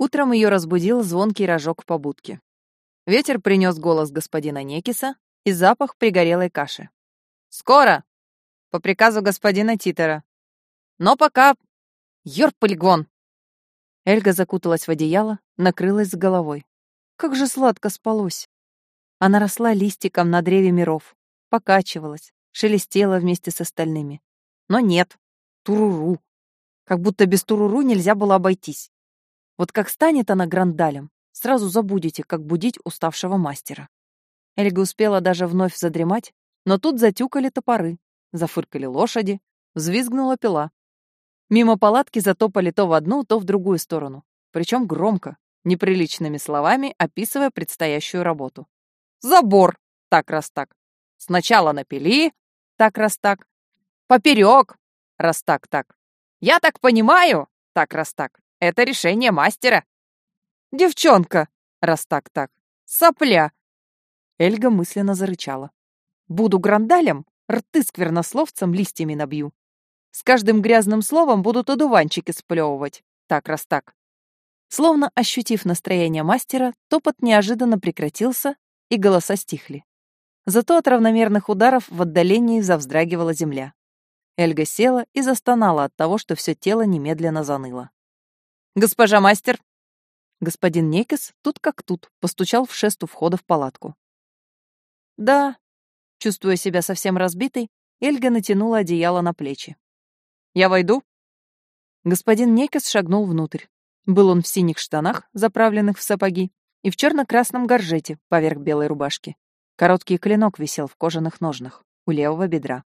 Утром ее разбудил звонкий рожок побудки. Ветер принес голос господина Некиса и запах пригорелой каши. «Скоро!» «По приказу господина Титера. Но пока... Ёрп полигон!» Эльга закуталась в одеяло, накрылась с головой. Как же сладко спалось. Она росла листиком на древе миров, покачивалась, шелестела вместе с остальными. Но нет, туруру. Как будто без туруру нельзя было обойтись. Вот как станет она грандалем, сразу забудете, как будить уставшего мастера. Эльга успела даже вновь задремать, но тут затюкали топоры, зафыркали лошади, взвизгнула пила. Мимо палатки затопали то в одну, то в другую сторону, причем громко, неприличными словами описывая предстоящую работу. «Забор! Так раз так. Сначала напили, так раз так. Поперек, раз так так. Я так понимаю, так раз так. Это решение мастера. Девчонка, раз так так. Сопля!» Эльга мысленно зарычала. «Буду грандалем, рты сквернословцем листьями набью. С каждым грязным словом будут одуванчики сплевывать. Так раз так. Словно ощутив настроение мастера, топот неожиданно прекратился, и голоса стихли. Зато от равномерных ударов в отдалении завздрагивала земля. Эльга села и застонала от того, что все тело немедленно заныло. «Госпожа мастер!» Господин Некис тут как тут постучал в шест у входа в палатку. «Да», чувствуя себя совсем разбитой, Эльга натянула одеяло на плечи. «Я войду?» Господин Некис шагнул внутрь. Был он в синих штанах, заправленных в сапоги, и в черно-красном горжете поверх белой рубашки. Короткий клинок висел в кожаных ножнах у левого бедра.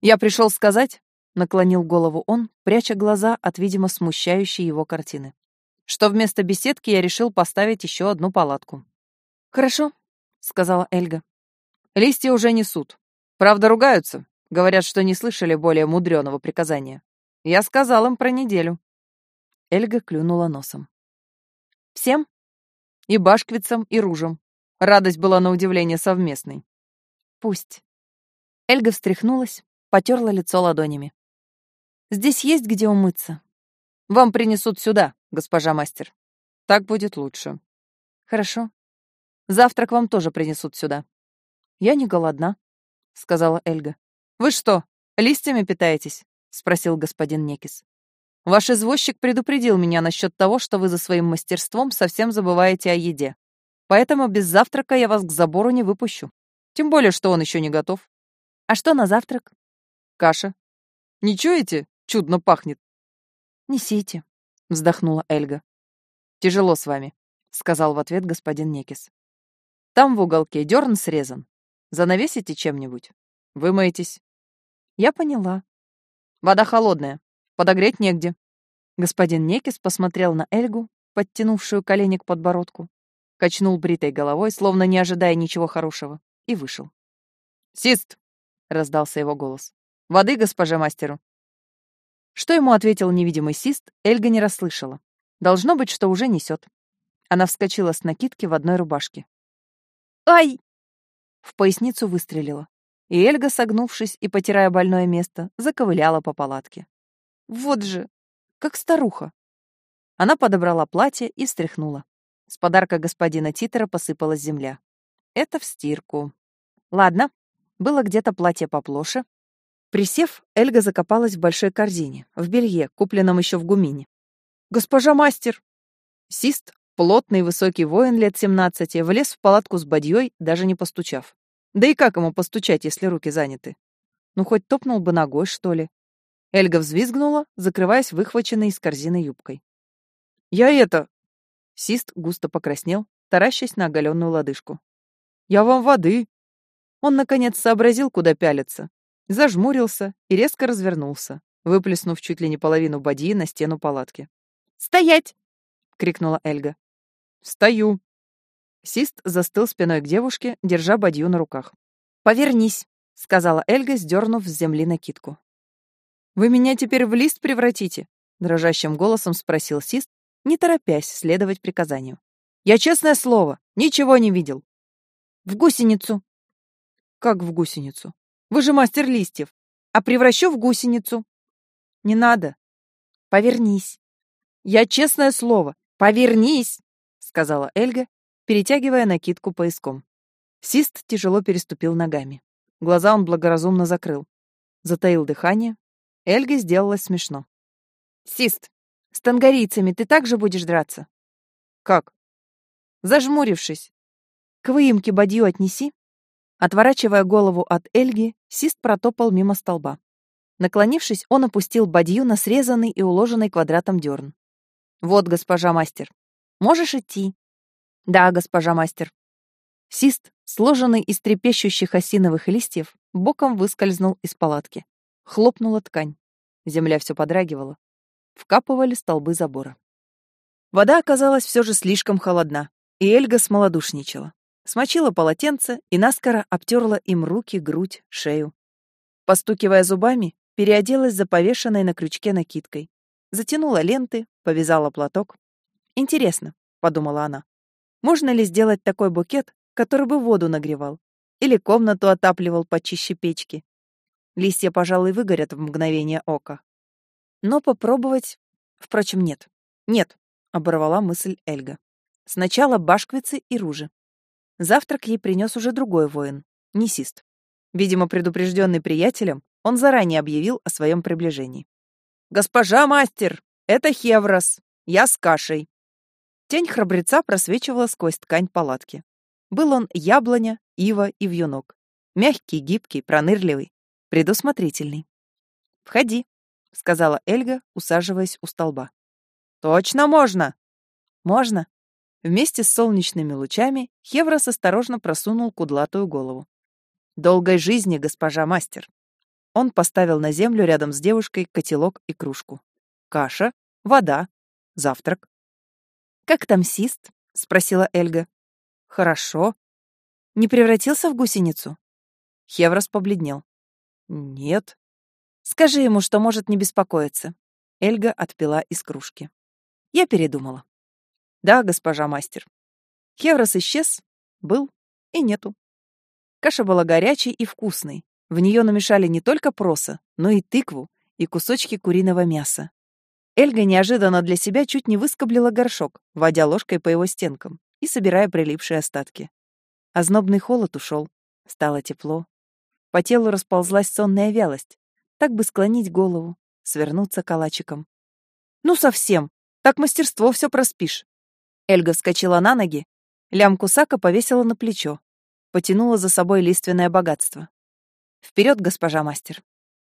«Я пришел сказать», — наклонил голову он, пряча глаза от, видимо, смущающей его картины, «что вместо беседки я решил поставить еще одну палатку». «Хорошо», — сказала Эльга. «Листья уже несут. Правда, ругаются. Говорят, что не слышали более мудреного приказания. Я сказал им про неделю. Эльга клюнула носом. «Всем?» «И башквицам, и ружам. Радость была на удивление совместной». «Пусть». Эльга встряхнулась, потерла лицо ладонями. «Здесь есть где умыться?» «Вам принесут сюда, госпожа мастер. Так будет лучше». «Хорошо. Завтрак вам тоже принесут сюда». «Я не голодна», — сказала Эльга. «Вы что, листьями питаетесь?» — спросил господин Некис. Ваш извозчик предупредил меня насчет того, что вы за своим мастерством совсем забываете о еде. Поэтому без завтрака я вас к забору не выпущу. Тем более, что он еще не готов. А что на завтрак? Каша. Не чуете? Чудно пахнет. Несите, вздохнула Эльга. Тяжело с вами, сказал в ответ господин Некис. Там в уголке дерн срезан. Занавесите чем-нибудь. Вымоетесь. Я поняла. Вода холодная. Подогреть негде. Господин Некис посмотрел на Эльгу, подтянувшую колени к подбородку, качнул бритой головой, словно не ожидая ничего хорошего, и вышел. «Сист!» — раздался его голос. «Воды, госпоже мастеру!» Что ему ответил невидимый сист, Эльга не расслышала. Должно быть, что уже несет. Она вскочила с накидки в одной рубашке. «Ай!» В поясницу выстрелила. И Эльга, согнувшись и потирая больное место, заковыляла по палатке. Вот же, как старуха. Она подобрала платье и встряхнула. С подарка господина Титера посыпалась земля. Это в стирку. Ладно, было где-то платье поплоше. Присев, Эльга закопалась в большой корзине, в белье, купленном еще в гумине. «Госпожа мастер!» Сист, плотный высокий воин лет семнадцати, влез в палатку с бадьей, даже не постучав. Да и как ему постучать, если руки заняты? Ну, хоть топнул бы ногой, что ли. Эльга взвизгнула, закрываясь выхваченной из корзины юбкой. «Я это...» Сист густо покраснел, таращась на оголенную лодыжку. «Я вам воды!» Он, наконец, сообразил, куда пялиться. Зажмурился и резко развернулся, выплеснув чуть ли не половину бадьи на стену палатки. «Стоять!» — крикнула Эльга. «Стою!» Сист застыл спиной к девушке, держа бадью на руках. «Повернись!» — сказала Эльга, сдернув с земли накидку. «Вы меня теперь в лист превратите?» — дрожащим голосом спросил Сист, не торопясь следовать приказанию. «Я, честное слово, ничего не видел». «В гусеницу». «Как в гусеницу? Вы же мастер листьев. А превращу в гусеницу». «Не надо. Повернись». «Я, честное слово, «Повернись!» — сказала Эльга, перетягивая накидку пояском. Сист тяжело переступил ногами. Глаза он благоразумно закрыл. Затаил дыхание. Эльге сделалось смешно. «Сист, с тангарийцами ты также будешь драться?» «Как?» «Зажмурившись. К выемке бадью отнеси». Отворачивая голову от Эльги, Сист протопал мимо столба. Наклонившись, он опустил бадью на срезанный и уложенный квадратом дерн. «Вот, госпожа мастер. Можешь идти?» «Да, госпожа мастер». Сист, сложенный из трепещущих осиновых листьев, боком выскользнул из палатки. Хлопнула ткань. Земля все подрагивала. Вкапывали столбы забора. Вода оказалась все же слишком холодна, и Эльга смолодушничала. Смочила полотенце и наскоро обтерла им руки, грудь, шею. Постукивая зубами, переоделась за повешенной на крючке накидкой. Затянула ленты, повязала платок. «Интересно», — подумала она, — «можно ли сделать такой букет, который бы воду нагревал? Или комнату отапливал почище печки? Листья, пожалуй, выгорят в мгновение ока. Но попробовать... Впрочем, нет. Нет, — оборвала мысль Эльга. Сначала башквицы и ружи. Завтрак ей принес уже другой воин, несист. Видимо, предупрежденный приятелем, он заранее объявил о своем приближении. «Госпожа мастер, это Хеврос. Я с кашей». Тень храбреца просвечивала сквозь ткань палатки. Был он яблоня, ива и вьюнок. Мягкий, гибкий, пронырливый, предусмотрительный. «Входи», — сказала Эльга, усаживаясь у столба. «Точно можно?» «Можно». Вместе с солнечными лучами Хеврос осторожно просунул кудлатую голову. «Долгой жизни, госпожа мастер!» Он поставил на землю рядом с девушкой котелок и кружку. Каша, вода, завтрак. «Как там сист?» — спросила Эльга. «Хорошо. Не превратился в гусеницу?» Хеврос побледнел. «Нет». «Скажи ему, что может не беспокоиться». Эльга отпила из кружки. Я передумала. «Да, госпожа мастер». Хеврос исчез, был и нету. Каша была горячей и вкусной, в нее намешали не только проса, но и тыкву, и кусочки куриного мяса. Эльга неожиданно для себя чуть не выскоблила горшок, водя ложкой по его стенкам и собирая прилипшие остатки. Ознобный холод ушел, стало тепло. По телу расползлась сонная вялость. Так бы склонить голову, свернуться калачиком. «Ну совсем! Так мастерство все проспишь!» Эльга вскочила на ноги, лямку сака повесила на плечо, потянула за собой лиственное богатство. Вперед, госпожа мастер.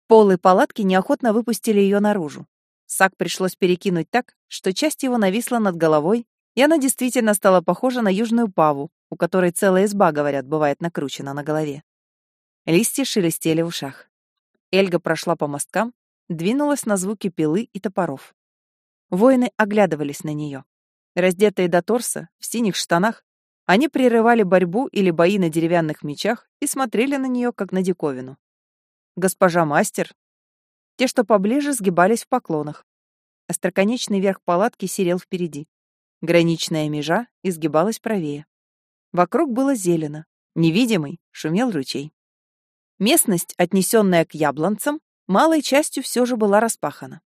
Полы палатки неохотно выпустили ее наружу. Сак пришлось перекинуть так, что часть его нависла над головой, и она действительно стала похожа на южную паву, у которой целая изба, говорят, бывает накручена на голове. Листья шелестели в ушах. Эльга прошла по мосткам, двинулась на звуки пилы и топоров. Воины оглядывались на нее. Раздетые до торса, в синих штанах, они прерывали борьбу или бои на деревянных мечах и смотрели на нее, как на диковину. «Госпожа мастер!» Те, что поближе, сгибались в поклонах. Остроконечный верх палатки серел впереди. Граничная межа изгибалась правее. Вокруг было зелено. Невидимый шумел ручей. Местность, отнесенная к яблонцам, малой частью все же была распахана.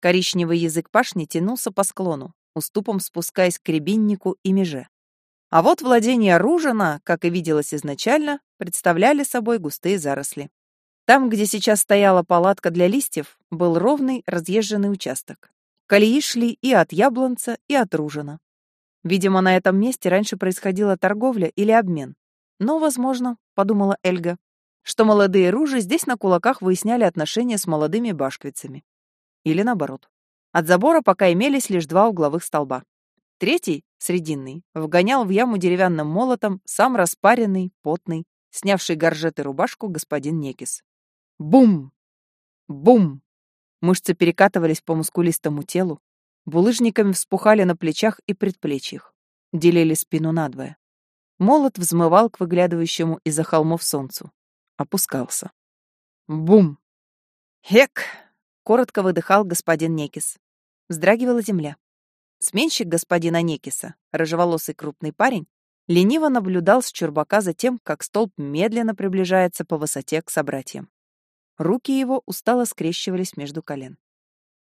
Коричневый язык пашни тянулся по склону, уступом спускаясь к рябиннику и меже. А вот владения Ружина, как и виделось изначально, представляли собой густые заросли. Там, где сейчас стояла палатка для листьев, был ровный разъезженный участок. Колеи шли и от Яблонца, и от Ружина. Видимо, на этом месте раньше происходила торговля или обмен. Но, возможно, подумала Эльга, что молодые ружи здесь на кулаках выясняли отношения с молодыми башквицами. Или наоборот. От забора пока имелись лишь два угловых столба. Третий, срединный, вгонял в яму деревянным молотом сам распаренный, потный, снявший горжеты рубашку господин Некис. Бум! Бум! Мышцы перекатывались по мускулистому телу, булыжниками вспухали на плечах и предплечьях, делили спину надвое. Молот взмывал к выглядывающему из-за холмов солнцу. Опускался. Бум! Хек! Коротко выдыхал господин Некис. Вздрагивала земля. Сменщик господина Некиса, рыжеволосый крупный парень, лениво наблюдал с чурбака за тем, как столб медленно приближается по высоте к собратьям. Руки его устало скрещивались между колен.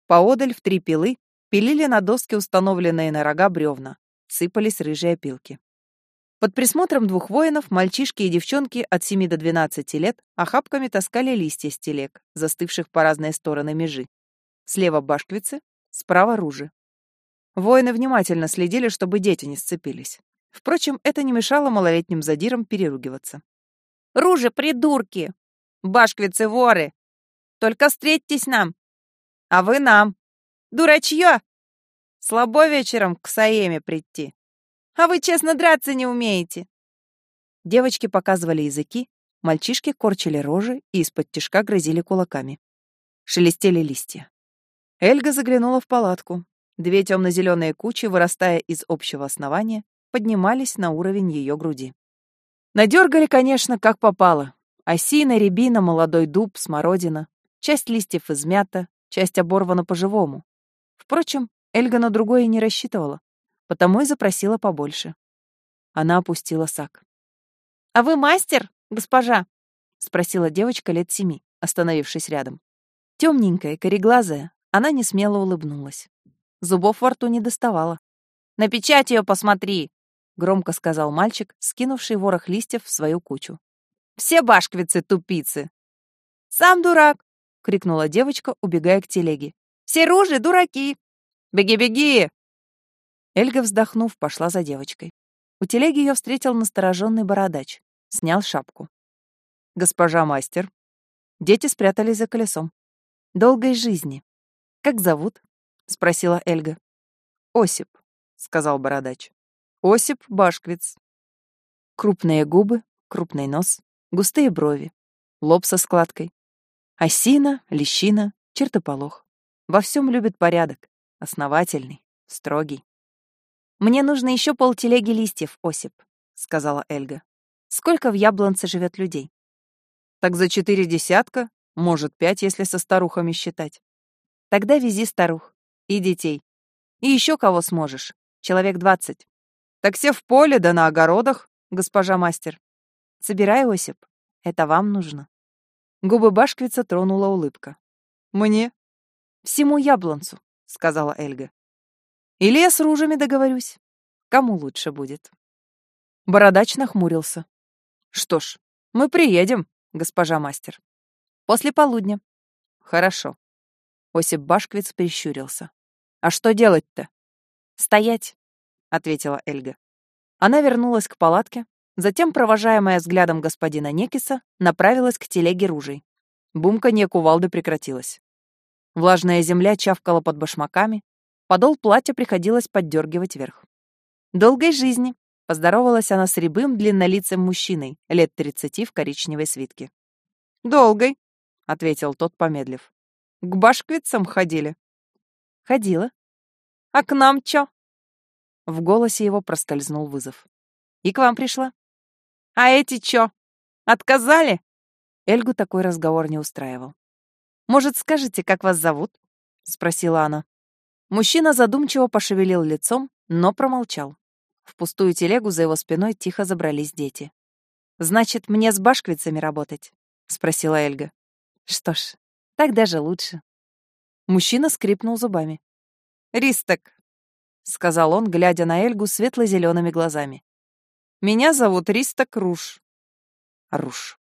Поодаль в три пилы пилили на доски, установленные на рога бревна, сыпались рыжие опилки. Под присмотром двух воинов мальчишки и девчонки от 7 до 12 лет охапками таскали листья с телег, застывших по разные стороны межи. Слева башквицы, справа ружи. Воины внимательно следили, чтобы дети не сцепились. Впрочем, это не мешало малолетним задирам переругиваться. «Ружи, придурки! Башквицы, воры! Только встретьтесь нам! А вы нам! Дурачье! Слабо вечером к Саеме прийти! А вы честно драться не умеете!» Девочки показывали языки, мальчишки корчили рожи и из-под тишка грозили кулаками. Шелестели листья. Эльга заглянула в палатку. Две темно-зеленые кучи, вырастая из общего основания, поднимались на уровень ее груди. Надергали, конечно, как попало. Осина, рябина, молодой дуб, смородина. Часть листьев измята, часть оборвана по-живому. Впрочем, Эльга на другое не рассчитывала, потому и запросила побольше. Она опустила сак. «А вы мастер, госпожа?» — спросила девочка лет семи, остановившись рядом. Темненькая, кореглазая, она не смело улыбнулась. Зубов во рту не доставала. «На печать ее посмотри!» — громко сказал мальчик, скинувший ворох листьев в свою кучу. «Все башквицы-тупицы!» «Сам дурак!» — крикнула девочка, убегая к телеге. «Все ружи дураки! Беги-беги!» Эльга, вздохнув, пошла за девочкой. У телеги ее встретил настороженный бородач. Снял шапку. «Госпожа мастер». Дети спрятались за колесом. «Долгой жизни», «Как зовут?» — спросила Эльга. «Осип», — сказал бородач. «Осип Башквиц». Крупные губы, крупный нос, густые брови, лоб со складкой. Осина, лещина, чертополох. Во всем любит порядок. Основательный, строгий. «Мне нужно еще полтелеги листьев, Осип», — сказала Эльга. «Сколько в Яблонце живет людей?» «Так за четыре десятка, может, пять, если со старухами считать». Тогда вези старух. И детей. И еще кого сможешь. Человек двадцать. Так все в поле да на огородах, госпожа мастер. Собирай, Осип. Это вам нужно. Губы Башквица тронула улыбка. Мне? Всему яблонцу, сказала Эльга. Или я с ружами договорюсь. Кому лучше будет? Бородач нахмурился. Что ж, мы приедем, госпожа мастер. После полудня. Хорошо. Осип Башквиц прищурился. «А что делать-то?» «Стоять», — ответила Эльга. Она вернулась к палатке, затем, провожаемая взглядом господина Некиса, направилась к телеге ружей. Бумканье кувалды прекратилось. Влажная земля чавкала под башмаками, подол платья приходилось поддергивать вверх. «Долгой жизни!» — поздоровалась она с рябым длиннолицым мужчиной, лет тридцати в коричневой свитке. «Долгой!» — ответил тот, помедлив. К башквицам ходили? Ходила. А к нам чё? В голосе его проскользнул вызов. И к вам пришла. А эти чё? Отказали? Эльгу такой разговор не устраивал. Может, скажете, как вас зовут? Спросила она. Мужчина задумчиво пошевелил лицом, но промолчал. В пустую телегу за его спиной тихо забрались дети. «Значит, мне с башквицами работать?» — спросила Эльга. «Что ж, так даже лучше. Мужчина скрипнул зубами. «Ристок», — сказал он, глядя на Эльгу светло-зелеными глазами. «Меня зовут Ристок Руш». Руш.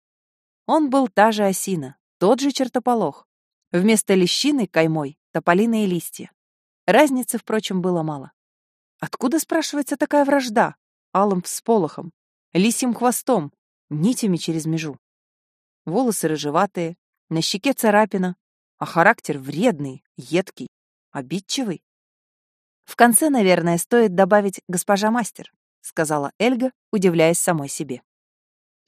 Он был та же осина, тот же чертополох. Вместо лещины каймой — тополиные листья. Разницы, впрочем, было мало. Откуда, спрашивается, такая вражда? Алым всполохом, лисьим хвостом, нитями через межу. Волосы рыжеватые, на щеке царапина, а характер вредный, едкий, обидчивый. В конце, наверное, стоит добавить «госпожа мастер», сказала Эльга, удивляясь самой себе.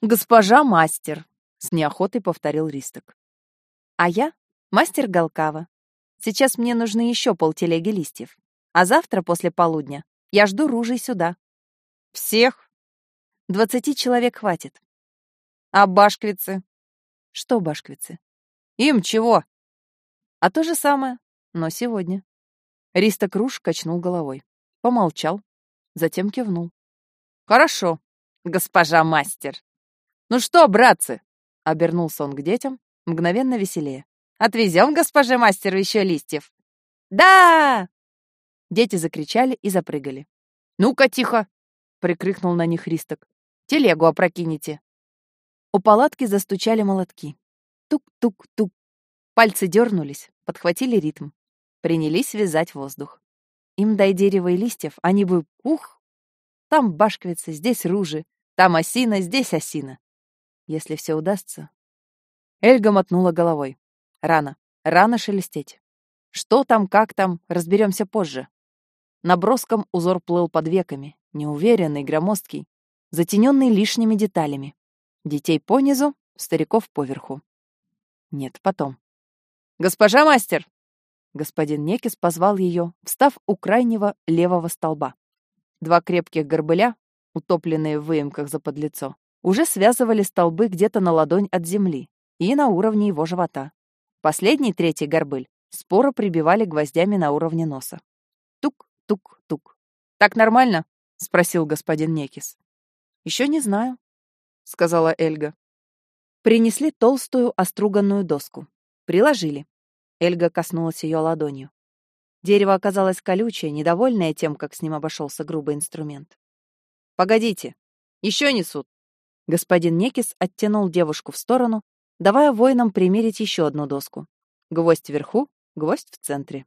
«Госпожа мастер», — с неохотой повторил Ристок. «А я — мастер Галкава. Сейчас мне нужны еще полтелеги листьев. А завтра после полудня я жду ружей сюда». «Всех?» «Двадцати человек хватит». «А башквицы?» «Что башквицы?» Им чего? А то же самое, но сегодня. Риста Круш качнул головой. Помолчал, затем кивнул. Хорошо, госпожа мастер. Ну что, братцы? Обернулся он к детям, мгновенно веселее. Отвезем госпоже мастеру еще листьев. Да! Дети закричали и запрыгали. «Ну-ка, тихо!» — прикрикнул на них Ристок. «Телегу опрокинете!» У палатки застучали молотки. Тук-тук-тук. Пальцы дернулись, подхватили ритм. Принялись вязать воздух. Им дай дерева и листьев, они бы ух! Там башквицы, здесь ружи, там осина, здесь осина. Если все удастся... Эльга мотнула головой. Рано, рано шелестеть. Что там, как там, разберемся позже. Наброском узор плыл под веками, неуверенный, громоздкий, затененный лишними деталями. Детей понизу, стариков поверху. Нет, потом. «Госпожа мастер!» Господин Некис позвал ее, встав у крайнего левого столба. Два крепких горбыля, утопленные в выемках за подлицо, уже связывали столбы где-то на ладонь от земли и на уровне его живота. Последний, третий горбыль, споро прибивали гвоздями на уровне носа. Тук-тук-тук. «Так нормально?» — спросил господин Некис. «Еще не знаю», — сказала Эльга. Принесли толстую оструганную доску. Приложили. Эльга коснулась ее ладонью. Дерево оказалось колючее, недовольное тем, как с ним обошелся грубый инструмент. «Погодите, еще несут!» Господин Некис оттянул девушку в сторону, давая воинам примерить еще одну доску. Гвоздь вверху, гвоздь в центре.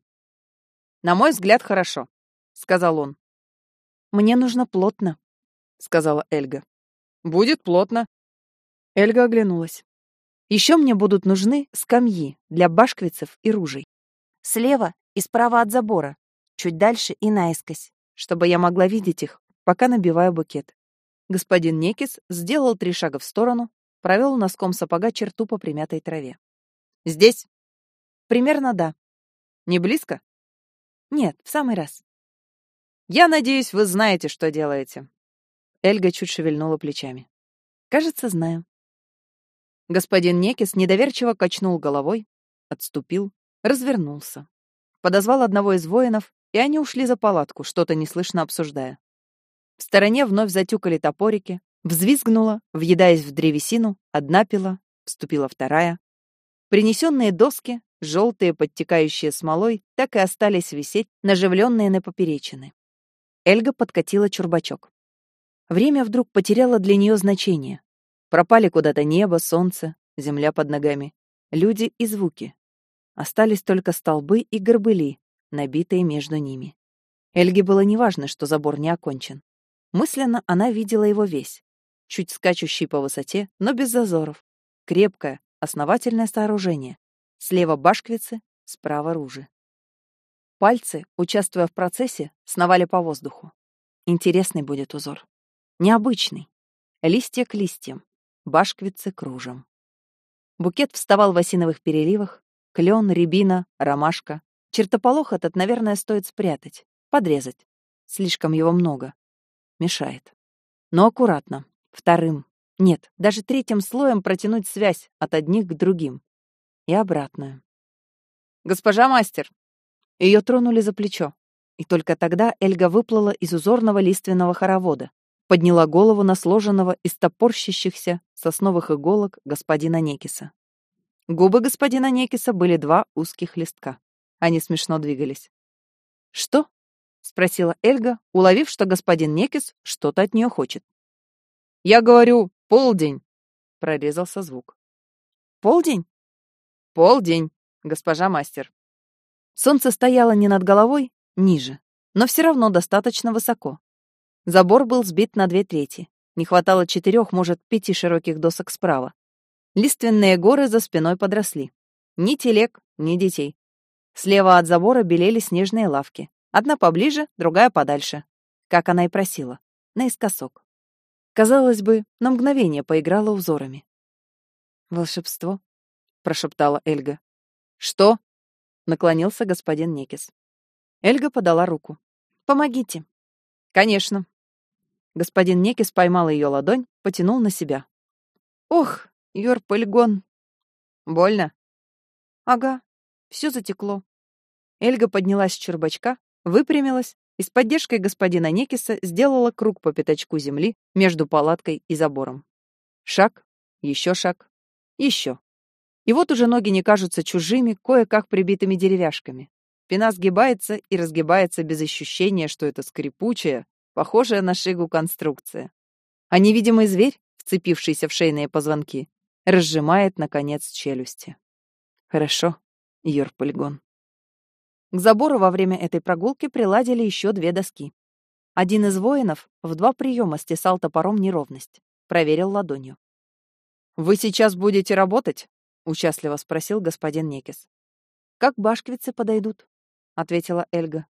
«На мой взгляд, хорошо», — сказал он. «Мне нужно плотно», — сказала Эльга. «Будет плотно». Эльга оглянулась. «Еще мне будут нужны скамьи для башквицев и ружей. Слева и справа от забора, чуть дальше и наискось, чтобы я могла видеть их, пока набиваю букет. Господин Некис сделал три шага в сторону, провел носком сапога черту по примятой траве. «Здесь?» «Примерно да». «Не близко?» «Нет, в самый раз». «Я надеюсь, вы знаете, что делаете». Эльга чуть шевельнула плечами. «Кажется, знаю». Господин Некис недоверчиво качнул головой, отступил, развернулся. Подозвал одного из воинов, и они ушли за палатку, что-то неслышно обсуждая. В стороне вновь затюкали топорики, взвизгнула, въедаясь в древесину, одна пила, вступила вторая. Принесенные доски, желтые, подтекающие смолой, так и остались висеть, наживленные на поперечины. Эльга подкатила чурбачок. Время вдруг потеряло для нее значение. Пропали куда-то небо, солнце, земля под ногами, люди и звуки. Остались только столбы и горбыли, набитые между ними. Эльге было неважно, что забор не окончен. Мысленно она видела его весь. Чуть скачущий по высоте, но без зазоров. Крепкое, основательное сооружение. Слева башквицы, справа ружи. Пальцы, участвуя в процессе, сновали по воздуху. Интересный будет узор. Необычный. Листья к листьям, башквицы к ружам. Букет вставал в осиновых переливах, Клен, рябина, ромашка. Чертополох этот, наверное, стоит спрятать, подрезать. Слишком его много. Мешает. Но аккуратно. Вторым. Нет, даже третьим слоем протянуть связь от одних к другим. И обратную. «Госпожа мастер!» Ее тронули за плечо. И только тогда Эльга выплыла из узорного лиственного хоровода, подняла голову на сложенного из топорщащихся сосновых иголок господина Некиса. Губы господина Некиса были два узких листка. Они смешно двигались. «Что?» — спросила Эльга, уловив, что господин Некис что-то от нее хочет. «Я говорю, полдень!» — прорезался звук. «Полдень?» «Полдень, госпожа мастер». Солнце стояло не над головой, ниже, но все равно достаточно высоко. Забор был сбит на две трети. Не хватало четырех, может, пяти широких досок справа. Лиственные горы за спиной подросли. Ни телег, ни детей. Слева от забора белели снежные лавки. Одна поближе, другая подальше. Как она и просила. Наискосок. Казалось бы, на мгновение поиграла узорами. «Волшебство?» — прошептала Эльга. «Что?» — наклонился господин Некис. Эльга подала руку. «Помогите». «Конечно». Господин Некис поймал ее ладонь, потянул на себя. «Ох, Юр, полигон. Больно? Ага, все затекло. Эльга поднялась с чербачка, выпрямилась и с поддержкой господина Некиса сделала круг по пятачку земли между палаткой и забором. Шаг, еще шаг, еще. И вот уже ноги не кажутся чужими, кое-как прибитыми деревяшками. Спина сгибается и разгибается без ощущения, что это скрипучая, похожая на шигу конструкция. А невидимый зверь, вцепившийся в шейные позвонки, разжимает, наконец, челюсти. Хорошо, Йорпольгон. К забору во время этой прогулки приладили еще две доски. Один из воинов в два приема стесал топором неровность. Проверил ладонью. «Вы сейчас будете работать?» — участливо спросил господин Некис. «Как башквицы подойдут?» — ответила Эльга.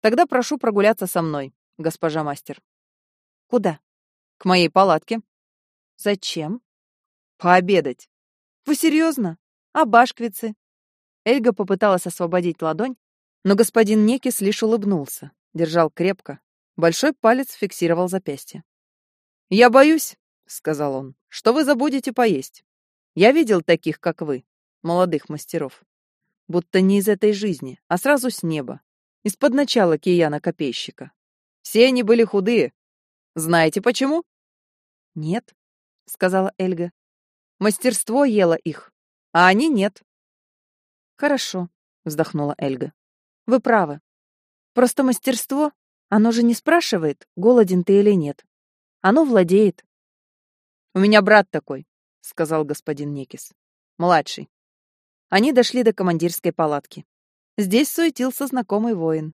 «Тогда прошу прогуляться со мной, госпожа мастер». «Куда?» «К моей палатке». «Зачем?» «Пообедать». «Вы серьезно? А башквицы?» Эльга попыталась освободить ладонь, но господин Некис лишь улыбнулся, держал крепко. Большой палец фиксировал запястье. «Я боюсь», — сказал он, — «что вы забудете поесть. Я видел таких, как вы, молодых мастеров. Будто не из этой жизни, а сразу с неба, из-под начала кияна-копейщика. Все они были худые. Знаете почему?» «Нет», — сказала Эльга. «Мастерство ело их, а они нет. Хорошо, вздохнула Эльга. Вы правы. Просто мастерство, оно же не спрашивает, голоден ты или нет. Оно владеет. У меня брат такой, сказал господин Некис. Младший. Они дошли до командирской палатки. Здесь суетился знакомый воин.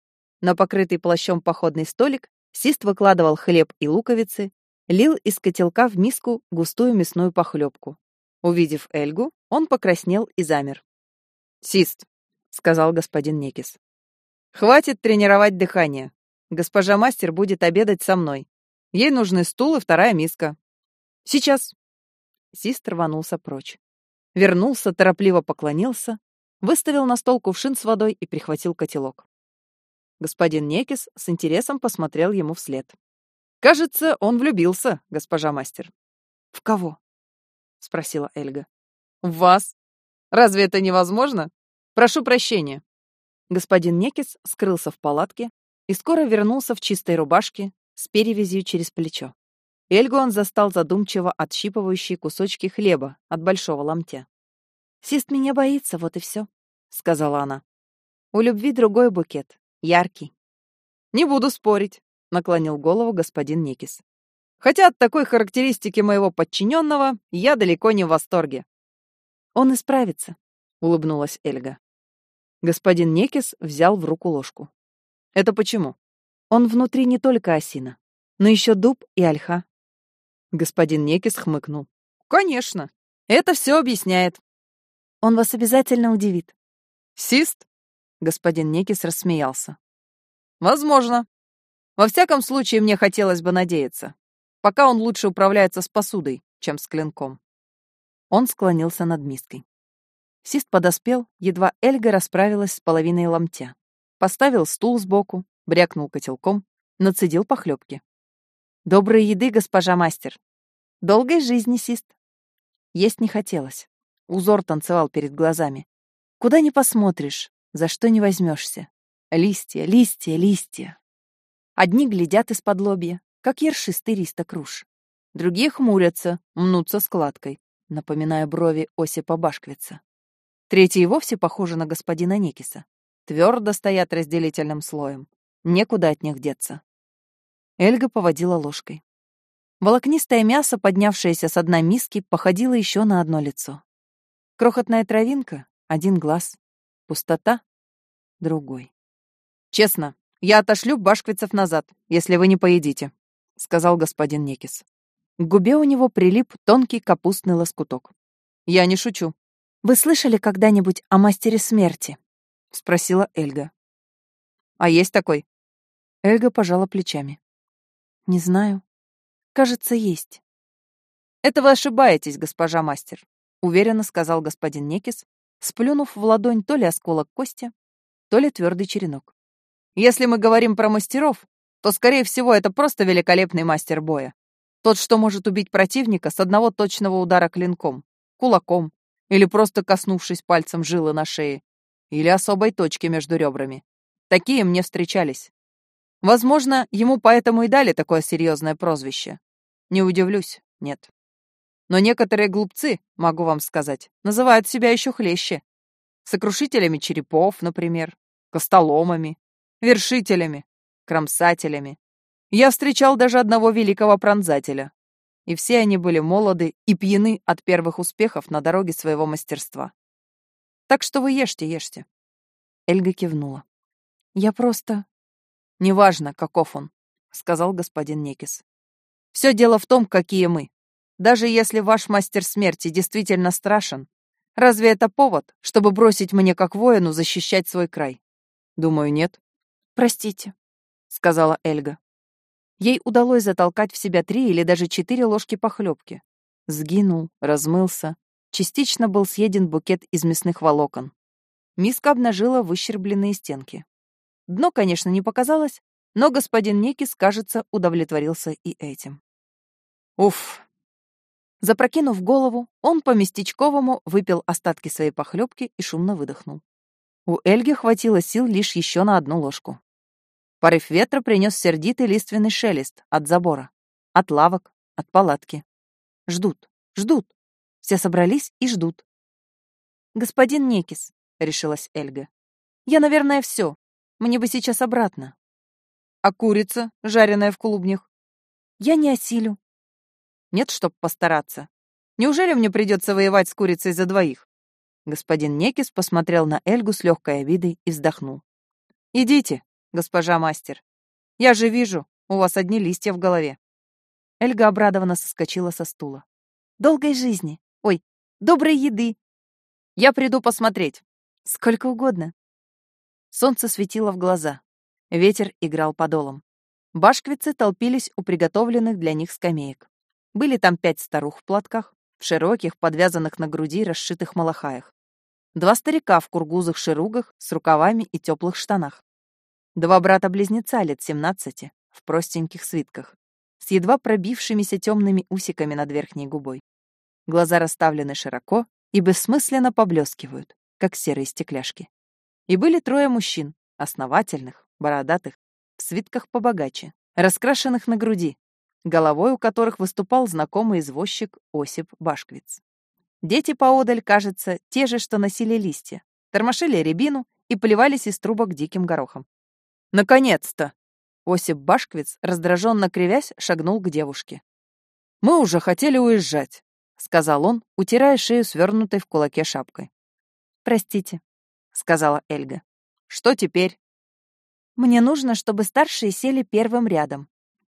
На покрытый плащом походный столик Сист выкладывал хлеб и луковицы, лил из котелка в миску густую мясную похлебку. Увидев Эльгу, он покраснел и замер. «Сист», — сказал господин Некис. «Хватит тренировать дыхание. Госпожа мастер будет обедать со мной. Ей нужны стул и вторая миска». «Сейчас». Сист рванулся прочь. Вернулся, торопливо поклонился, выставил на стол кувшин с водой и прихватил котелок. Господин Некис с интересом посмотрел ему вслед. «Кажется, он влюбился, госпожа мастер». «В кого?» — спросила Эльга. «В вас», Разве это невозможно? Прошу прощения. Господин Некис скрылся в палатке и скоро вернулся в чистой рубашке с перевязью через плечо. Эльгу он застал задумчиво отщипывающие кусочки хлеба от большого ломтя. «Сист меня боится, вот и все», — сказала она. «У любви другой букет, яркий». «Не буду спорить», — наклонил голову господин Некис. «Хотя от такой характеристики моего подчиненного я далеко не в восторге. Он исправится, улыбнулась Эльга. Господин Некис взял в руку ложку. Это почему? Он внутри не только осина, но еще дуб и ольха. Господин Некис хмыкнул. Конечно, это все объясняет. Он вас обязательно удивит. Сист? Господин Некис рассмеялся. Возможно. Во всяком случае, мне хотелось бы надеяться. Пока он лучше управляется с посудой, чем с клинком. Он склонился над миской. Сист подоспел, едва Эльга расправилась с половиной ломтя. Поставил стул сбоку, брякнул котелком, нацедил похлебки. «Доброй еды, госпожа мастер! Долгой жизни, Сист!» Есть не хотелось. Узор танцевал перед глазами. Куда ни посмотришь, за что не возьмешься. Листья, листья, листья. Одни глядят из-под лобья, как ершистый риста круж. Другие хмурятся, мнутся складкой напоминая брови Осипа Башквица. Третий и вовсе похожи на господина Никиса. Твердо стоят разделительным слоем. Некуда от них деться. Эльга поводила ложкой. Волокнистое мясо, поднявшееся с дна миски, походило еще на одно лицо. Крохотная травинка — один глаз. Пустота — другой. «Честно, я отошлю башквицев назад, если вы не поедите», — сказал господин Некис. К губе у него прилип тонкий капустный лоскуток. «Я не шучу». «Вы слышали когда-нибудь о мастере смерти?» — спросила Эльга. «А есть такой?» Эльга пожала плечами. «Не знаю. Кажется, есть». «Это вы ошибаетесь, госпожа мастер», — уверенно сказал господин Некис, сплюнув в ладонь то ли осколок кости, то ли твердый черенок. «Если мы говорим про мастеров, то, скорее всего, это просто великолепный мастер боя. Тот, что может убить противника с одного точного удара клинком, кулаком или просто коснувшись пальцем жилы на шее, или особой точки между ребрами. Такие мне встречались. Возможно, ему поэтому и дали такое серьезное прозвище. Не удивлюсь, нет. Но некоторые глупцы, могу вам сказать, называют себя еще хлеще. Сокрушителями черепов, например, костоломами, вершителями, кромсателями. Я встречал даже одного великого пронзателя. И все они были молоды и пьяны от первых успехов на дороге своего мастерства. Так что вы ешьте, ешьте. Эльга кивнула. Я просто... Неважно, каков он, сказал господин Некис. Все дело в том, какие мы. Даже если ваш мастер смерти действительно страшен, разве это повод, чтобы бросить мне как воину защищать свой край? Думаю, нет. Простите, сказала Эльга. Ей удалось затолкать в себя три или даже четыре ложки похлебки. Сгинул, размылся. Частично был съеден букет из мясных волокон. Миска обнажила выщербленные стенки. Дно, конечно, не показалось, но господин Никис, кажется, удовлетворился и этим. Уф. Запрокинув голову, он по местечковому выпил остатки своей похлебки и шумно выдохнул. У Эльги хватило сил лишь еще на одну ложку. Порыв ветра принес сердитый лиственный шелест от забора, от лавок, от палатки. Ждут, ждут. Все собрались и ждут. «Господин Некис», — решилась Эльга, — «я, наверное, все. Мне бы сейчас обратно». «А курица, жареная в клубнях?» «Я не осилю. Нет, чтоб постараться. Неужели мне придется воевать с курицей за двоих? Господин Некис посмотрел на Эльгу с легкой обидой и вздохнул. «Идите, госпожа мастер. Я же вижу, у вас одни листья в голове». Эльга обрадованно соскочила со стула. «Долгой жизни! Ой, доброй еды! Я приду посмотреть. Сколько угодно». Солнце светило в глаза. Ветер играл подолом. Башквицы толпились у приготовленных для них скамеек. Были там пять старух в платках, в широких, подвязанных на груди, расшитых малахаях. Два старика в кургузах шеругах с рукавами и теплых штанах. Два брата-близнеца лет семнадцати в простеньких свитках, с едва пробившимися темными усиками над верхней губой. Глаза расставлены широко и бессмысленно поблескивают, как серые стекляшки. И были трое мужчин, основательных, бородатых, в свитках побогаче, раскрашенных на груди, головой у которых выступал знакомый извозчик Осип Башквиц. Дети поодаль, кажется, те же, что носили листья, тормошили рябину и поливались из трубок диким горохом. «Наконец-то!» Осип Башквиц, раздраженно кривясь, шагнул к девушке. «Мы уже хотели уезжать», — сказал он, утирая шею свернутой в кулаке шапкой. «Простите», — сказала Эльга. «Что теперь?» «Мне нужно, чтобы старшие сели первым рядом.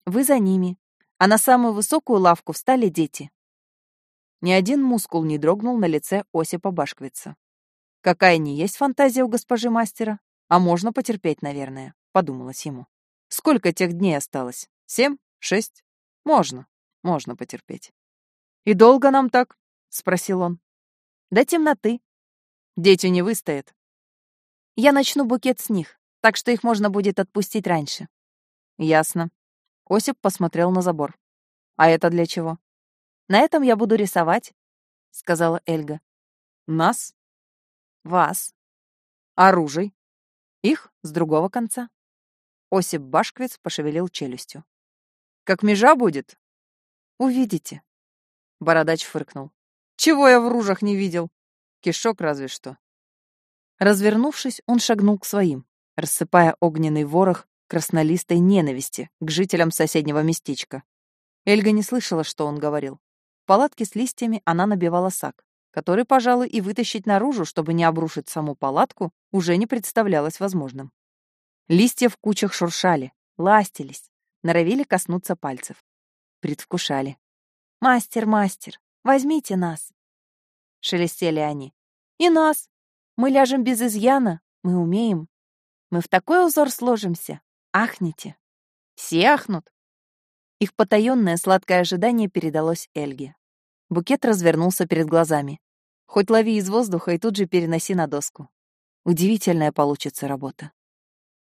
Вы за ними, а на самую высокую лавку встали дети. Ни один мускул не дрогнул на лице Осипа Башквица. Какая не есть фантазия у госпожи мастера, а можно потерпеть, наверное, подумалось ему. Сколько тех дней осталось? Семь? Шесть? Можно, можно потерпеть. «И долго нам так?» — спросил он. «До темноты. Дети не выстоят. Я начну букет с них, так что их можно будет отпустить раньше». «Ясно. Осип посмотрел на забор. «А это для чего?» «На этом я буду рисовать», — сказала Эльга. «Нас?» «Вас». «Оружий?» «Их с другого конца». Осип Башквиц пошевелил челюстью. «Как межа будет?» «Увидите». Бородач фыркнул. «Чего я в ружах не видел? Кишок разве что». Развернувшись, он шагнул к своим, рассыпая огненный ворох краснолистой ненависти к жителям соседнего местечка. Эльга не слышала, что он говорил. В палатке с листьями она набивала сак, который, пожалуй, и вытащить наружу, чтобы не обрушить саму палатку, уже не представлялось возможным. Листья в кучах шуршали, ластились, норовили коснуться пальцев. Предвкушали. «Мастер, мастер, возьмите нас!» Шелестели они. «И нас! Мы ляжем без изъяна, мы умеем. Мы в такой узор сложимся, Ахните. Все ахнут. Их потаённое сладкое ожидание передалось Эльге. Букет развернулся перед глазами. Хоть лови из воздуха и тут же переноси на доску. Удивительная получится работа.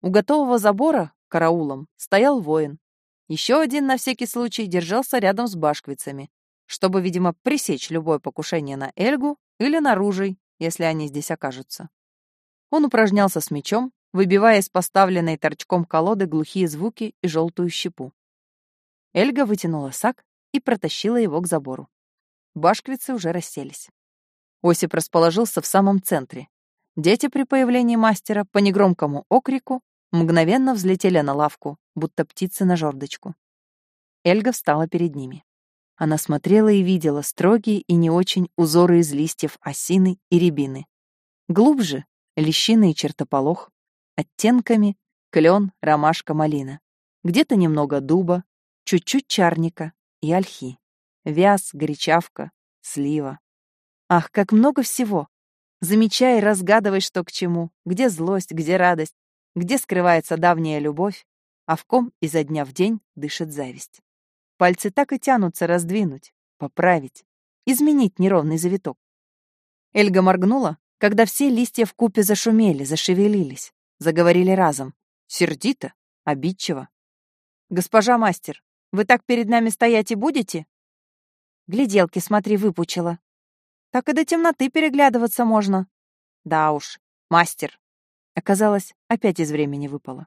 У готового забора, караулом, стоял воин. Еще один на всякий случай держался рядом с башквицами, чтобы, видимо, пресечь любое покушение на Эльгу или на ружей, если они здесь окажутся. Он упражнялся с мечом, выбивая из поставленной торчком колоды глухие звуки и желтую щепу. Эльга вытянула сак и протащила его к забору. Башквицы уже расселись. Осип расположился в самом центре. Дети при появлении мастера по негромкому окрику мгновенно взлетели на лавку, будто птицы на жердочку. Эльга встала перед ними. Она смотрела и видела строгие и не очень узоры из листьев осины и рябины. Глубже — лещины и чертополох, оттенками — клен, ромашка, малина. Где-то немного дуба, чуть-чуть чарника и ольхи. Вяз, горячавка, слива. Ах, как много всего! Замечай, разгадывай, что к чему, где злость, где радость, где скрывается давняя любовь, а в ком изо дня в день дышит зависть. Пальцы так и тянутся раздвинуть, поправить, изменить неровный завиток. Эльга моргнула, когда все листья в купе зашумели, зашевелились, заговорили разом. Сердито, обидчиво. «Госпожа мастер, вы так перед нами стоять и будете?» «Гляделки, смотри, выпучила. Так и до темноты переглядываться можно». «Да уж, мастер». Оказалось, опять из времени выпало.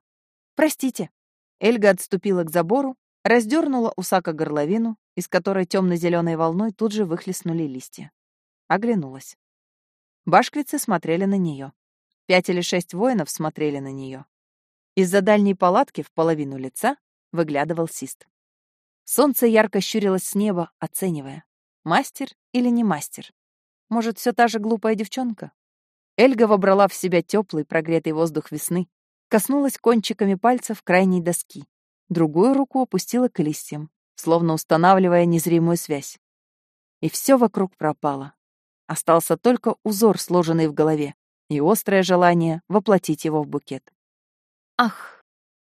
«Простите». Эльга отступила к забору, раздернула у Сака горловину, из которой темно-зеленой волной тут же выхлестнули листья. Оглянулась. Башквицы смотрели на нее. Пять или шесть воинов смотрели на нее. Из-за дальней палатки в половину лица выглядывал Сист. Солнце ярко щурилось с неба, оценивая, мастер или не мастер. Может, все та же глупая девчонка? Эльга вобрала в себя теплый, прогретый воздух весны, коснулась кончиками пальцев крайней доски, другую руку опустила к листьям, словно устанавливая незримую связь. И все вокруг пропало. Остался только узор, сложенный в голове, и острое желание воплотить его в букет. Ах!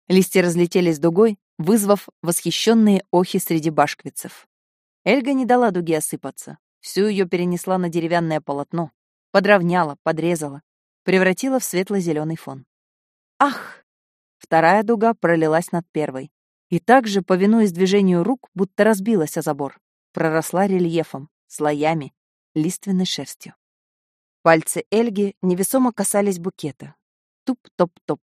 Листья разлетелись дугой, вызвав восхищенные охи среди башквицев. Эльга не дала дуге осыпаться, всю ее перенесла на деревянное полотно, подровняла, подрезала, превратила в светло-зеленый фон. Ах! Вторая дуга пролилась над первой. И также, повинуясь движению рук, будто разбилась о забор, проросла рельефом, слоями, лиственной шерстью. Пальцы Эльги невесомо касались букета. Туп-топ-топ.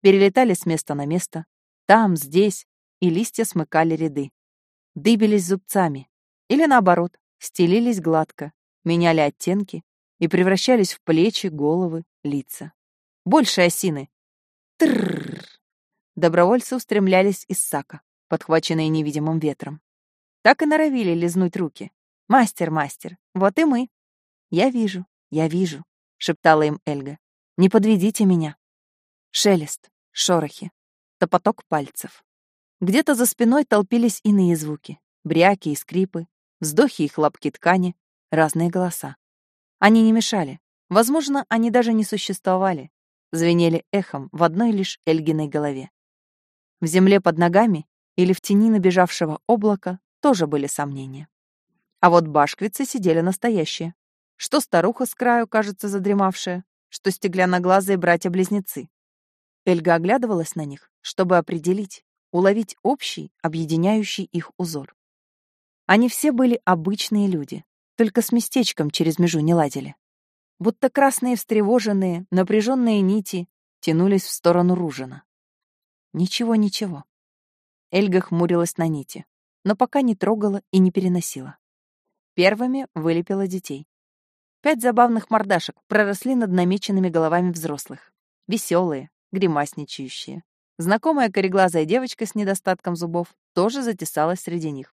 Перелетали с места на место. Там, здесь. И листья смыкали ряды. Дыбились зубцами. Или наоборот, стелились гладко, меняли оттенки и превращались в плечи, головы, лица. Больше осины. Трррр. Добровольцы устремлялись из сака, подхваченные невидимым ветром. Так и норовили лизнуть руки. «Мастер, мастер, вот и мы». «Я вижу, я вижу», — шептала им Эльга. «Не подведите меня». Шелест, шорохи, топоток пальцев. Где-то за спиной толпились иные звуки. Бряки и скрипы, вздохи и хлопки ткани, разные голоса. Они не мешали. Возможно, они даже не существовали. Звенели эхом в одной лишь Эльгиной голове. В земле под ногами или в тени набежавшего облака тоже были сомнения. А вот башквицы сидели настоящие. Что старуха с краю, кажется, задремавшая, что стегляноглазые братья-близнецы. Эльга оглядывалась на них, чтобы определить, уловить общий, объединяющий их узор. Они все были обычные люди, только с местечком через межу не ладили. Будто красные встревоженные, напряженные нити тянулись в сторону Ружина. Ничего, ничего. Эльга хмурилась на нити, но пока не трогала и не переносила. Первыми вылепила детей. Пять забавных мордашек проросли над намеченными головами взрослых. Веселые, гримасничающие. Знакомая кореглазая девочка с недостатком зубов тоже затесалась среди них.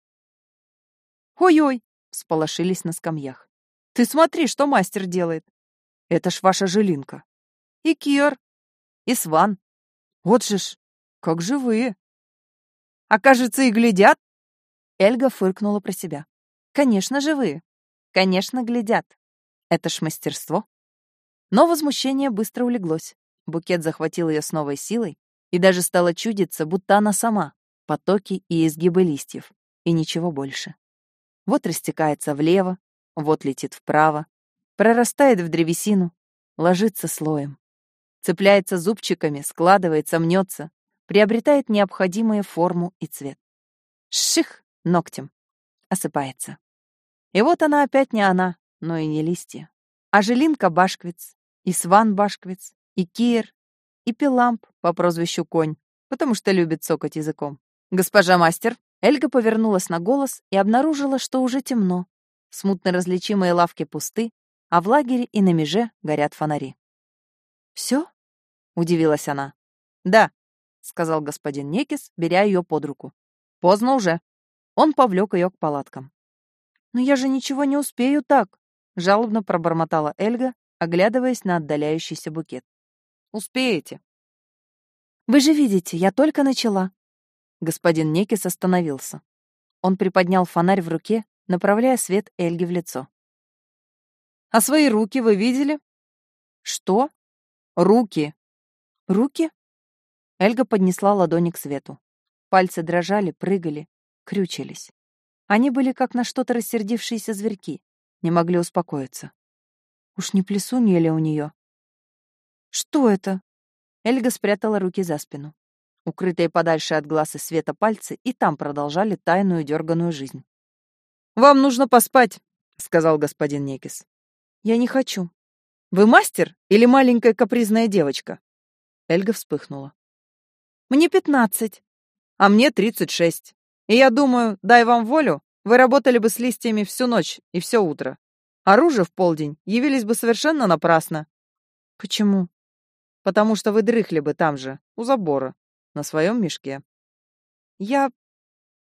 «Ой-ой!» — всполошились на скамьях. «Ты смотри, что мастер делает!» «Это ж ваша жилинка!» «И Кир!» «И Сван!» «Вот же ж!» Как живые. А кажется, и глядят. Эльга фыркнула про себя. Конечно, живые. Конечно, глядят. Это ж мастерство. Но возмущение быстро улеглось. Букет захватил ее с новой силой и даже стало чудиться, будто она сама, потоки и изгибы листьев, и ничего больше. Вот растекается влево, вот летит вправо, прорастает в древесину, ложится слоем. Цепляется зубчиками, складывается, мнется, приобретает необходимую форму и цвет. Ших ногтем. Осыпается. И вот она опять не она, но и не листья. А Желинка Башквиц, и Сван Башквиц, и Кир, и Пиламп по прозвищу Конь, потому что любит цокать языком. Госпожа мастер, Эльга повернулась на голос и обнаружила, что уже темно. Смутно различимые лавки пусты, а в лагере и на меже горят фонари. Все? удивилась она. Да, сказал господин Некис, беря ее под руку. Поздно уже. Он повлек ее к палаткам. Но я же ничего не успею так, жалобно пробормотала Эльга, оглядываясь на отдаляющийся букет. Успеете. Вы же видите, я только начала. Господин Некис остановился. Он приподнял фонарь в руке, направляя свет Эльге в лицо. А свои руки вы видели? Что? Руки. Руки? Эльга поднесла ладони к свету. Пальцы дрожали, прыгали, крючились. Они были как на что-то рассердившиеся зверьки, не могли успокоиться. Уж не плесунья ли у нее? Что это? Эльга спрятала руки за спину. Укрытые подальше от глаз и света пальцы и там продолжали тайную дерганую жизнь. «Вам нужно поспать», — сказал господин Некис. «Я не хочу». «Вы мастер или маленькая капризная девочка?» Эльга вспыхнула. Мне пятнадцать, а мне тридцать шесть. И я думаю, дай вам волю, вы работали бы с листьями всю ночь и все утро. Оружие в полдень явились бы совершенно напрасно. Почему? Потому что вы дрыхли бы там же, у забора, на своем мешке. Я...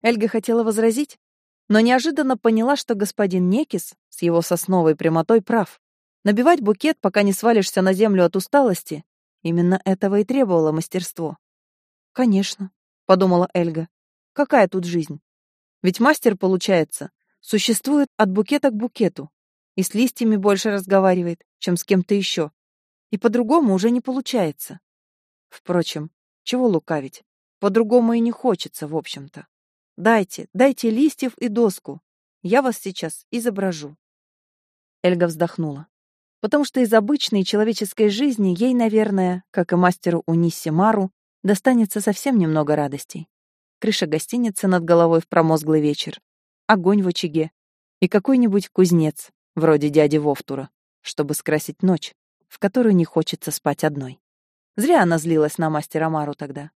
Эльга хотела возразить, но неожиданно поняла, что господин Некис с его сосновой прямотой прав. Набивать букет, пока не свалишься на землю от усталости, именно этого и требовало мастерство. «Конечно», — подумала Эльга. «Какая тут жизнь? Ведь мастер, получается, существует от букета к букету и с листьями больше разговаривает, чем с кем-то еще. И по-другому уже не получается. Впрочем, чего лукавить? По-другому и не хочется, в общем-то. Дайте, дайте листьев и доску. Я вас сейчас изображу. Эльга вздохнула. Потому что из обычной человеческой жизни ей, наверное, как и мастеру Униссе Мару, достанется совсем немного радостей. Крыша гостиницы над головой в промозглый вечер, огонь в очаге и какой-нибудь кузнец, вроде дяди Вовтура, чтобы скрасить ночь, в которую не хочется спать одной. Зря она злилась на мастера Мару тогда.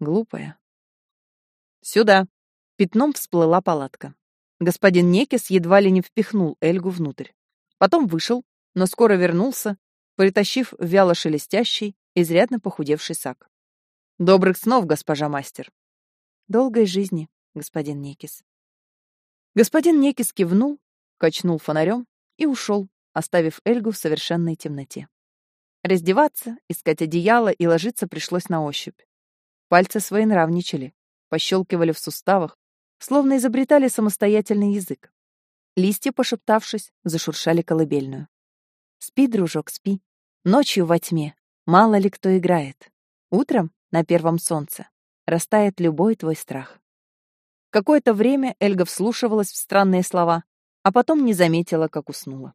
Глупая. «Сюда!» Пятном всплыла палатка. Господин Некис едва ли не впихнул Эльгу внутрь. Потом вышел, но скоро вернулся, притащив вяло шелестящий, изрядно похудевший сак. Добрых снов, госпожа мастер. Долгой жизни, господин Некис. Господин Некис кивнул, качнул фонарем и ушел, оставив Эльгу в совершенной темноте. Раздеваться, искать одеяло и ложиться пришлось на ощупь. Пальцы свои нравничали, пощелкивали в суставах, словно изобретали самостоятельный язык. Листья, пошептавшись, зашуршали колыбельную. «Спи, дружок, спи. Ночью во тьме. Мало ли кто играет. Утром на первом солнце, растает любой твой страх. Какое-то время Эльга вслушивалась в странные слова, а потом не заметила, как уснула.